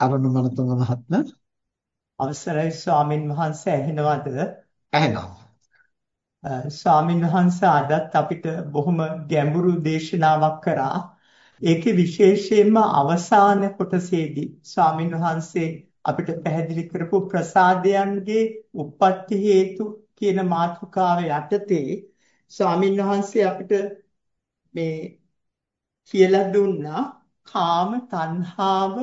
අරුණ මනතුංග මහත්මයා අවසරයි ස්වාමින් වහන්සේ ඇහෙනවද? ඇහෙනවා. ස්වාමින් වහන්සේ අදත් අපිට බොහොම ගැඹුරු දේශනාවක් කරා. ඒකේ විශේෂයෙන්ම අවසාන කොටසේදී ස්වාමින් වහන්සේ අපිට පැහැදිලි කරපු ප්‍රසාදයන්ගේ උප්පත්ති හේතු කියන මාතෘකාව යටතේ ස්වාමින් වහන්සේ අපිට මේ කියලා දුන්නා කාම තණ්හාව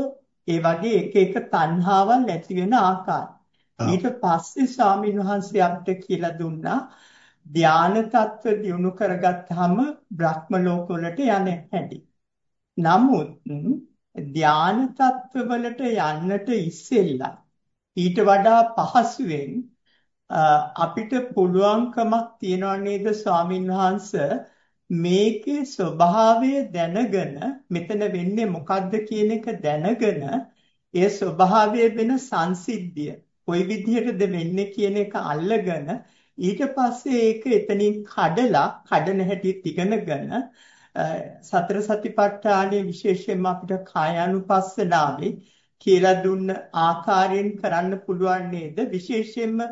ඒ වගේ එක එක තණ්හාවල් ඇති වෙන ආකාරය. ඊට පස්සේ ස්වාමීන් වහන්සේ අපිට කියලා දුන්නා ධාන තත්ත්ව දියුණු කරගත්තාම බ්‍රහ්ම ලෝකවලට යන හැටි. නමුත් ධාන තත්ත්ව වලට යන්නට ඉස්සෙල්ලා ඊට වඩා පහසුවෙන් අපිට පුළුවන්කමක් තියනවා නේද ස්වාමින් වහන්සේ මේකේ ස්වභාවය දැනගෙන මෙතන වෙන්නේ මොකද්ද කියන එක දැනගෙන ඒ ස්වභාවය වෙන සංසිද්ධිය කොයි විදිහටද වෙන්නේ කියන එක අල්ලගෙන ඊට පස්සේ ඒක එතනින් කඩලා කඩන හැටි ඉගෙනගෙන සතර සතිපට්ඨානයේ විශේෂයෙන්ම අපිට කායානුපස්සනාවේ කියලා දුන්න ආකාරයෙන් කරන්න පුළුවන් නේද? විශේෂයෙන්ම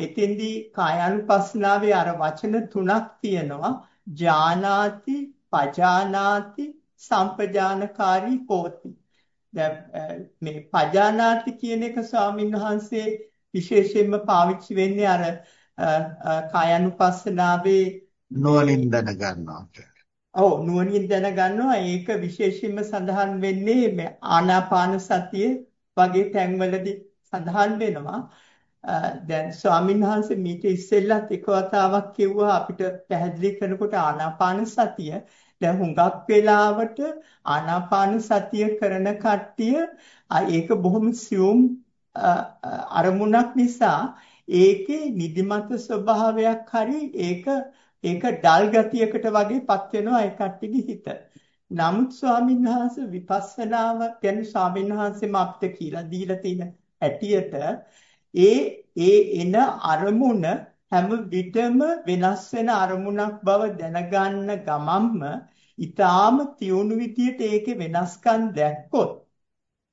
එතෙන්දී කායානුපස්සනාවේ අර වචන තුනක් තියෙනවා. ජානාති පජානාති සම්පජානකාරී හෝති. දැන් මේ පජානාති කියන එක ස්වාමින් වහන්සේ විශේෂයෙන්ම පාවිච්චි වෙන්නේ අර කායानुපස්සනාවේ නුවණින් දැනගන්නවා ඔව් නුවණින් දැනගන්නවා. ඒක විශේෂයෙන්ම සඳහන් වෙන්නේ ආනාපාන සතිය වගේ තැන්වලදී සඳහන් වෙනවා දැන් ස්වාමීන් වහන්සේ මීට ඉස්සෙල්ලත් එක වතාවක් කිව්වා අපිට පැහැදිලි කරනකොට ආනාපාන සතිය දැන් හුඟක් වෙලාවට ආනාපාන සතිය කරන කට්ටිය ඒක බොහොම සියුම් අරමුණක් නිසා ඒකේ නිදිමත ස්වභාවයක් හරි ඒක ඒක ඩල් ගතියකට වගේපත් වෙනවා ඒ කට්ටියගේ හිත. නමුත් ස්වාමීන් වහන්සේ විපස්සනාව ගැන ස්වාමීන් වහන්සේම අපිට කියලා දීලා තියෙන ඇටියට ඒ ඒ එන අරමුණ හැම විටම වෙනස් වෙන අරමුණක් බව දැනගන්න ගමම්ම ඊටාම තියුණු විදියට ඒකේ වෙනස්කම් දැක්කොත්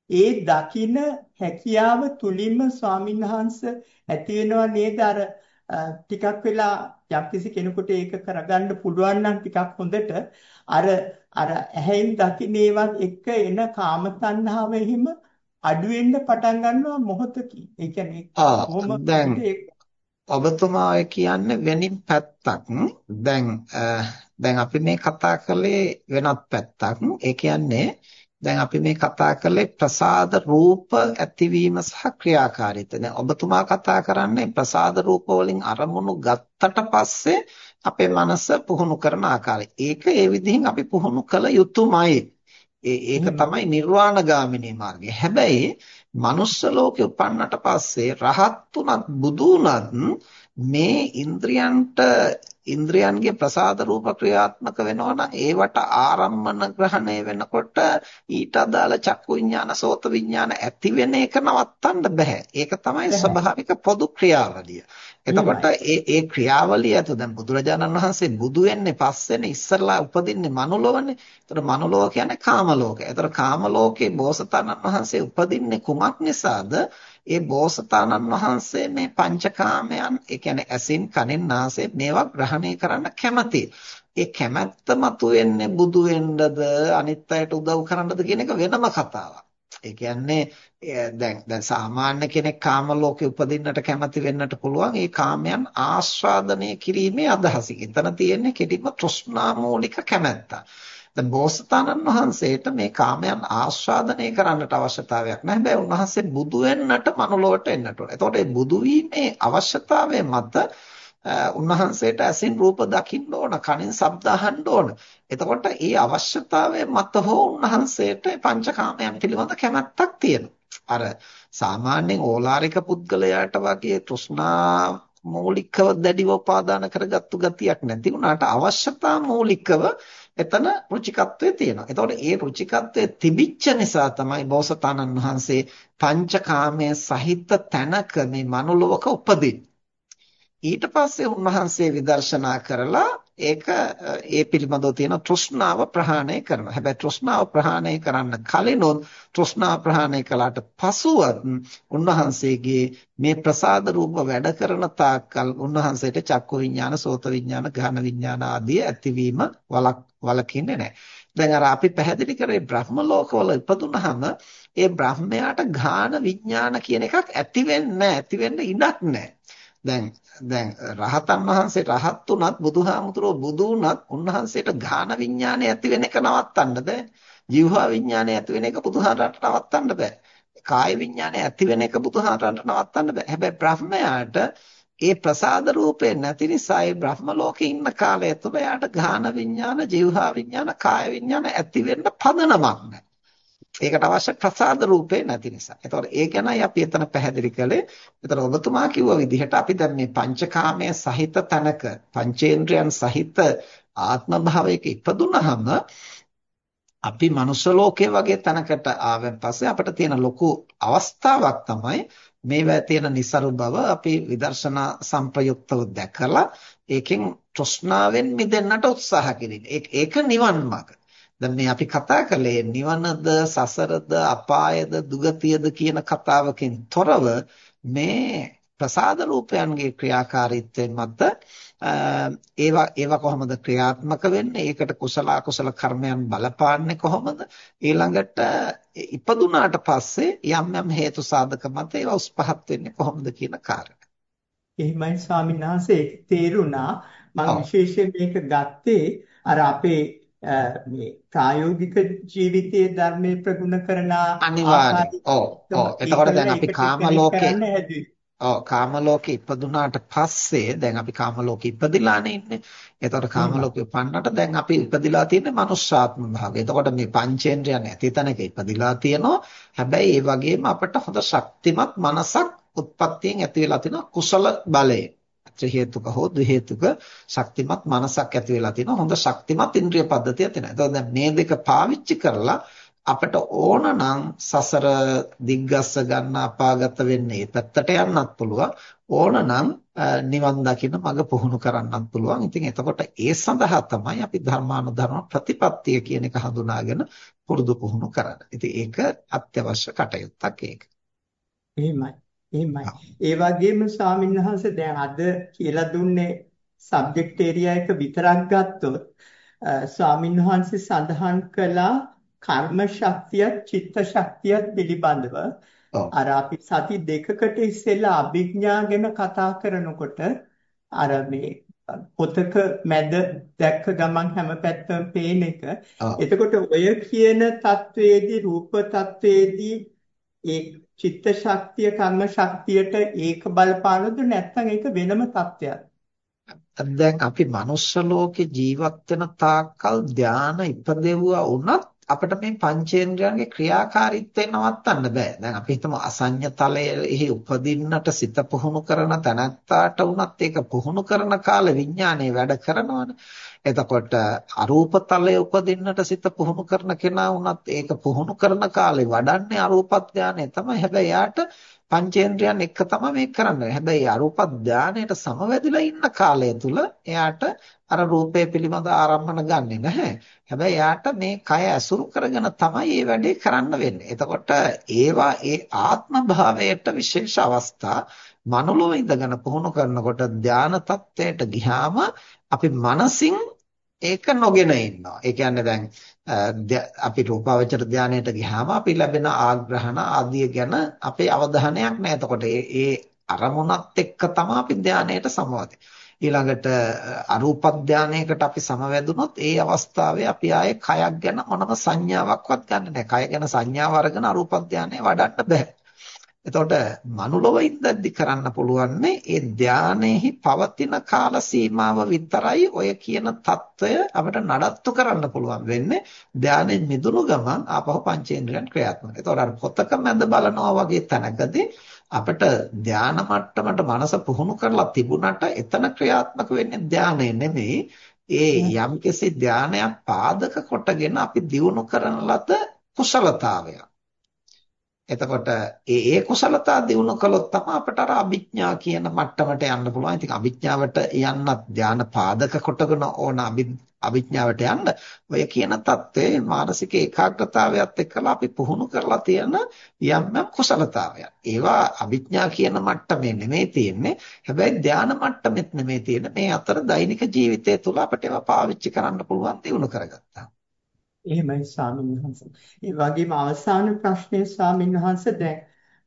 ඒ දකින හැකියාව තුලින්ම ස්වාමින්වහන්ස ඇති වෙනව නේද? අර ටිකක් වෙලා යම්කිසි කෙනෙකුට ඒක කරගන්න පුළුවන් නම් ටිකක් හොඳට අර අර ඇහෙන් දකින්න ඒවත් එක්ක එන කාම තණ්හාව එහෙම අඩු වෙන්න පටන් ගන්නවා මොහොතකින්. ඒ කියන්නේ කොහොම දැන් ඔබතුමා කියන්නේ වෙනින් පැත්තක්. දැන් දැන් අපි මේ කතා කළේ වෙනත් පැත්තක්. ඒ කියන්නේ දැන් අපි මේ කතා කළේ ප්‍රසාද රූප ඇතිවීම සහ ක්‍රියාකාරීත්වය. දැන් ඔබතුමා කතා කරන්නේ ප්‍රසාද රූප වලින් අරමුණු ගත්තට පස්සේ අපේ මනස පුහුණු කරන ආකාරය. ඒක ඒ විදිහින් අපි පුහුණු කළ යුතුමයි. ඒක තමයි නිර්වාණ ගාමිනී මාර්ගය. හැබැයි manuss ලෝකේ උපන්නට පස්සේ රහත් උනත් බුදු උනත් මේ ඉන්ද්‍රියන්ට ඉන්ද්‍රයන්ගේ ප්‍රසාද රූප ක්‍රියාත්මක වෙනවා නම් ඒවට ආරම්මන ග්‍රහණය වෙනකොට ඊට අදාළ චක්කු විඥාන සෝත විඥාන ඇති වෙන එක නවත්තන්න බෑ. ඒක තමයි ස්වභාවික පොදු ක්‍රියාවලිය. එතකොට ඒ ඒ ක්‍රියාවලිය ඇතු දැන් බුදුරජාණන් වහන්සේ බුදු වෙන්නේ පස්සේනේ ඉස්සරලා උපදින්නේ මනුලොවනේ. ඒතර මනුලොව කියන්නේ කාම ලෝකය. ඒතර කාම ලෝකේ බෝසතාණන් වහන්සේ උපදින්නේ කුමක් නිසාද? ඒ බෝසතාණන් වහන්සේ මේ පංචකාමයන් ඒ කියන්නේ ඇසින් කනෙන් නාසයෙන් මේවා ග්‍රහණය කරන්න කැමති. ඒ කැමැත්ත මතුවෙන්නේ බුදු වෙන්නද අනිත් අයට උදව් කරන්නද කියන එක වෙනම කතාවක්. ඒ කියන්නේ දැන් දැන් සාමාන්‍ය කෙනෙක් කාම ලෝකේ උපදින්නට කැමති වෙන්නට පුළුවන්. ඒ කාමයන් ආස්වාදනය කිරීමේ අදහසින්. එතන තියෙන්නේ කෙටිම තෘෂ්ණා මූලික කැමැත්ත. දැන් බෝසතාණන් වහන්සේට මේ කාමයන් ආස්වාදනය කරන්නට අවශ්‍යතාවයක් නැහැ. හැබැයි උන්වහන්සේ බුදු වෙන්නට මනුලොවට එන්නට ඕන. එතකොට මේ බුදු වීමේ අවශ්‍යතාවය මත උන්වහන්සේට ඇසින් රූප දකින්න ඕන, කනින් ශබ්ද අහන්න ඕන. එතකොට ඒ අවශ්‍යතාවය මත හෝ උන්වහන්සේට පංචකාමයන් පිළිබඳ කැමැත්තක් තියෙනවා. අර සාමාන්‍යයෙන් ඕලාරික පුද්ගලයාට වගේ තෘෂ්ණා මූලිකව දැඩිව උපාදාන කරගත්තු ගතියක් නැති වුණාට අවශ්‍යතා මූලිකව එතන රුචිකත්වයේ තියෙනවා. එතකොට ඒ රුචිකත්වයේ තිබිච්ච නිසා තමයි බෝසතාණන් වහන්සේ පංචකාමයේ සහිත තැනක මේ මනුලොවක උපදින්නේ. ඊට පස්සේ උන්වහන්සේ විදර්ශනා කරලා ඒක ඒ පිළිබඳව තියෙන තෘෂ්ණාව ප්‍රහාණය කරනවා. හැබැයි තෘෂ්ණාව ප්‍රහාණය කරන්න කලිනොත් තෘෂ්ණාව ප්‍රහාණය කළාට පසුවත් උන්වහන්සේගේ මේ ප්‍රසාද රූප වැඩ කරන තාක්කල් උන්වහන්සේට චක්කු විඥාන, සෝත විඥාන, ගාන විඥාන ආදී ඇතිවීම වලක් වලකින්නේ නැහැ. දැන් අර අපි පැහැදිලි කරේ බ්‍රහ්ම ලෝකවල ඉපදුනහම ඒ බ්‍රහ්මයාට ඝාන විඥාන කියන එකක් ඇති වෙන්නේ නැහැ. ඇති වෙන්න ඉඩක් නැහැ. දැන් දැන් රහතන් වහන්සේ රහත් උනත් බුදුහාමුදුරුවෝ බුදු උනත් උන්වහන්සේට ඝාන විඥානය ඇති වෙන එක නවත්තන්න බෑ. ජීවහා විඥානය ඇති වෙන එක බුදුහාරට නවත්තන්න බෑ. කාය විඥානය ඇති වෙන එක බුදුහාරට නවත්තන්න බෑ. හැබැයි බ්‍රහ්මයාට ඒ ප්‍රසාද රූපේ නැති නිසා ඒ බ්‍රහ්ම ලෝකේ ඉන්න කාලය තුළ යාට ඝාන විඥාන, ජීවහා විඥාන, කාය විඥාන ඇති වෙන්න පදනමක් නැහැ. ඒකට අවශ්‍ය ප්‍රසාද රූපේ නැති නිසා. ඒතකොට ඒ ගැනයි අපි එතන පැහැදිලි කළේ. ඒතර ඔබතුමා කිව්ව විදිහට අපි දැන් මේ පංචකාමයේ සහිත තනක පංචේන්ද්‍රයන් සහිත ආත්ම භාවයක ඉපදුනහම අපි මනුෂ්‍ය ලෝකයේ වගේ තැනකට ආවෙන් පස්සේ අපිට තියෙන ලොකු අවස්ථාවක් තමයි මේවා තියෙන નિසරු බව අපි විදර්ශනා සංප්‍රයුක්තව දැකලා ඒකෙන් තෘෂ්ණාවෙන් මිදෙන්නට උත්සාහ කිරීම. ඒක නිවන් මාර්ග. දැන් මේ අපි කතා කළේ නිවනද සසරද අපායද දුගතියද කියන කතාවකින් තොරව මේ ප්‍රසාද රූපයන්ගේ ක්‍රියාකාරීත්වයෙන් මත ඒවා ඒවා කොහොමද ක්‍රියාත්මක වෙන්නේ? ඒකට කුසල අකුසල කර්මයන් බලපාන්නේ කොහොමද? ඊළඟට ඉපදුනාට පස්සේ යම් යම් හේතු සාධක මත ඒවා උස්පහත් වෙන්නේ කොහොමද කියන කාරණා. එහෙමයි ස්වාමීන් වහන්සේ. තේරුණා. මම විශේෂයෙන් මේක ගත්තේ අර අපේ මේ ප්‍රායෝගික ජීවිතයේ ධර්මයේ ප්‍රගුණ කරන අනිවාර්යයෙන්. ඔව් ඔව්. එතකොට දැන් අපි කාම ලෝකේ ඔව් කාම ලෝකේ ඉපදුනාට පස්සේ දැන් අපි කාම ලෝකේ ඉපදිලානේ ඉන්නේ. එතකොට කාම ලෝකේ උපන්නට දැන් අපි ඉපදිලා තියෙන්නේ මනුෂ්‍යාත්ම භාවය. එතකොට මේ පංචේන්ද්‍රයන් නැති තැනක ඉපදිලා තියෙනවා. හැබැයි ඒ වගේම අපට හොඳ ශක්තිමත් මනසක් උත්පත්තියෙන් ඇති වෙලා තියෙනවා කුසල බලය. ත්‍රි හේතුක හෝ ද්වි හේතුක ශක්තිමත් මනසක් ඇති වෙලා තියෙනවා. හොඳ ශක්තිමත් ඉන්ද්‍රිය පද්ධතියක් තියෙනවා. එතකොට දැන් මේ දෙක පාවිච්චි කරලා අපිට ඕන නම් සසර දිග්ගස්ස ගන්න අපාගත වෙන්නේ පැත්තට යන්නත් පුළුවන්. ඕන නම් නිවන් දකින්න මඟ පුහුණු කරන්නත් පුළුවන්. ඉතින් එතකොට ඒ සඳහා තමයි අපි ධර්මානුධර්ම ප්‍රතිපත්තිය කියන එක හඳුනාගෙන පුරුදු පුහුණු කරන්නේ. ඉතින් ඒක අත්‍යවශ්‍ය කටයුත්තක් ඒක. එහෙමයි. එහෙමයි. ඒ වගේම ස්වාමින්වහන්සේ දැන් අද කියලා දුන්නේ සබ්ජෙක්ට් ඒරියා එක විතරක් ගත්තොත් ස්වාමින්වහන්සේ සඳහන් කළා කර්ම ශක්තියත් චිත්ත ශක්තියත් පිළිබඳව අර අපි සති දෙකකට ඉස්සෙල්ලා අභිඥා ගැන කතා කරනකොට අර මේ පොතක මැද දැක්ක ගමන් හැම පැත්තම පේන එක. එතකොට ඔය කියන தത്വයේදී රූප தത്വයේදී ඒ චිත්ත ශක්තිය කර්ම ශක්තියට ඒක බලපානොද නැත්නම් ඒක වෙනම தത്വයක්. දැන් අපි මනුස්ස ලෝකේ ජීවත් වෙන තාක්කල් ධානා ඉපදෙවුවා වුණත් අපිට මේ පංචේන්ද්‍රයන්ගේ ක්‍රියාකාරීත්වය නවත්තන්න බෑ. දැන් අපි හිතමු අසඤ්ඤ තලයේ උපදින්නට සිත පුහුණු කරන තැනත්තාට වුණත් ඒක පුහුණු කරන කාලේ විඥානය වැඩ කරනවනේ. එතකොට අරූප තලයේ උපදින්නට සිත පුහුණු කරන කෙනා වුණත් ඒක පුහුණු කරන කාලේ වඩන්නේ අරූප ඥානය තමයි. හැබැයි යාට පංචේන්ද්‍රයන් එක තමයි මේක කරන්නේ. හැබැයි අරූප ඥානයට සමවැදිලා ඉන්න කාලය තුල එයාට අර රූපය පිළිබඳ ආරම්භන ගන්නෙ නැහැ. හැබැයි එයාට මේ කය ඇසුරු කරගෙන තමයි මේ වැඩේ කරන්න වෙන්නේ. එතකොට ඒවා ඒ ආත්ම භාවයට විශේෂ අවස්ථා මනෝලව ඉඳගෙන පුහුණු කරනකොට ධාන තත්ත්වයට ගියාම අපි මනසින් ඒක නොගෙන ඉන්නවා. ඒ කියන්නේ දැන් අපි රූපාවචර ධානයට ගියාම අපි ලැබෙන ආග්‍රහණ ආදිය ගැන අපේ අවධානයක් නැහැ. එතකොට ඒ අරමුණත් එක්ක තමයි අපි ධානයට සමවදින්නේ. ඊළඟට අරූප ධානයකට අපි සමවැදුනොත් ඒ අවස්ථාවේ අපි ආයේ කයක් ගැන මොනම සංඥාවක්වත් ගන්න නැහැ. කය ගැන සංඥාව අරගෙන අරූප ධානය වඩන්න බෑ. එතකොට මනුලොව ඉඳද්දි කරන්න පුළුවන්නේ ඒ ධානයේහි පවතින කාල සීමාව විතරයි ඔය කියන తত্ত্বය අපිට නඩත්තු කරන්න පුළුවන් වෙන්නේ ධානයෙන් මිදුණු ගමන් ආපහු පංචේන්ද්‍රයන් ක්‍රියාත්මක. ඒතකොට අර පොතක මැද බලනවා වගේ තැනකදී අපිට ධාන මට්ටමට මනස පුහුණු කරලා තිබුණට එතන ක්‍රියාත්මක වෙන්නේ ධානය නෙමෙයි ඒ යම්කිසි ධානයක් පාදක කොටගෙන අපි දියුණු කරන ලද කුසලතාවයක්. එතකොට ඒ ඒ කුසලතා දිනු කළොත් තමයි අපට අර අභිඥා කියන මට්ටමට යන්න පුළුවන්. ඉතින් අභිඥාවට යන්නත් ධාන පාදක කොටගෙන ඕන අභිඥාවට යන්න ඔය කියන தත්ත්වයේ මානසික ඒකාග්‍රතාවයත් එක්කලා අපි පුහුණු කරලා තියෙන යම් යම් කුසලතාවයන්. ඒවා අභිඥා කියන මට්ටමේ නෙමෙයි තියෙන්නේ. හැබැයි ධාන මට්ටමෙත් නෙමෙයි තියෙන්නේ. මේ අතර දෛනික ජීවිතය තුළ අපිට ඒවා පාවිච්චි කරන්න පුළුවන් දිනු කරගත්තා. එහෙමයි ස්වාමීන් වහන්සේ. ඒ වගේම අවසාන ප්‍රශ්නේ ස්වාමීන් වහන්සේ දැන්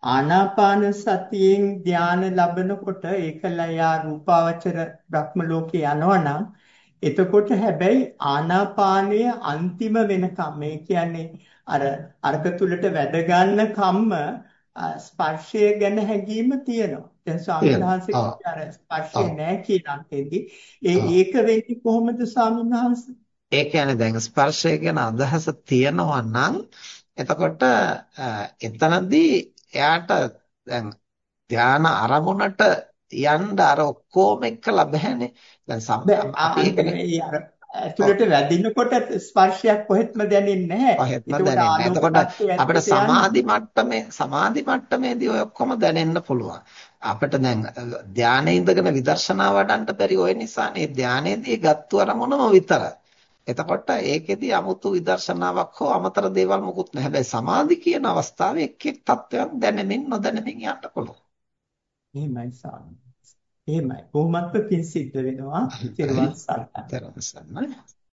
ආනාපාන සතියෙන් ධානය ලැබනකොට ඒකලා යා රූපාවචර බ්‍රහ්ම ලෝකේ යනවනම් එතකොට හැබැයි ආනාපානය අන්තිම වෙනකම් මේ කියන්නේ අර අර්ග තුලට වැඩ ගන්න කම්ම ස්පර්ශය ගැන හැඟීම තියෙනවා. දැන් ස්වාමීන් වහන්සේ අර ස්පර්ශය නැහැ කියන අන්තෙදී ඒ ඒක වෙන්නේ කොහොමද ස්වාමීන් වහන්සේ? ඒ කියන්නේ දැන් ස්පර්ශය ගැන අදහස තියෙනවා නම් එතකොට එතනදී එයාට දැන් ධාන අරමුණට යන්න අර ඔක්කොම එක්කලා බෑනේ. දැන් අපි අර ඇතුළට වැදිනකොට ස්පර්ශයක් කොහෙත්ම දැනෙන්නේ නැහැ. කොහෙත්ම දැනෙන්නේ නැහැ. එතකොට අපිට සමාධි මට්ටමේ සමාධි මට්ටමේදී ඔය ඔක්කොම දැනෙන්න පුළුවන්. අපිට දැන් ධානයේ ඉඳගෙන විදර්ශනා වඩන්න බැරි ඔය නිසානේ ධානයේදී ගත්තු අරමුණම විතරයි. එතකොට ඒකෙදි 아무තු විදර්ශනාවක් හෝ අමතර දේවල් මොකුත් නැහැ. හැබැයි සමාධි කියන අවස්ථාවේ එක් එක් තත්වයන් දැනෙමින් නොදැනෙමින් යන්න පුළුවන්. එහෙමයි සාමි. එහෙමයි. කොහොමත් පින් සිද්ධ වෙනවා. ත්‍රිවන් සරණයි.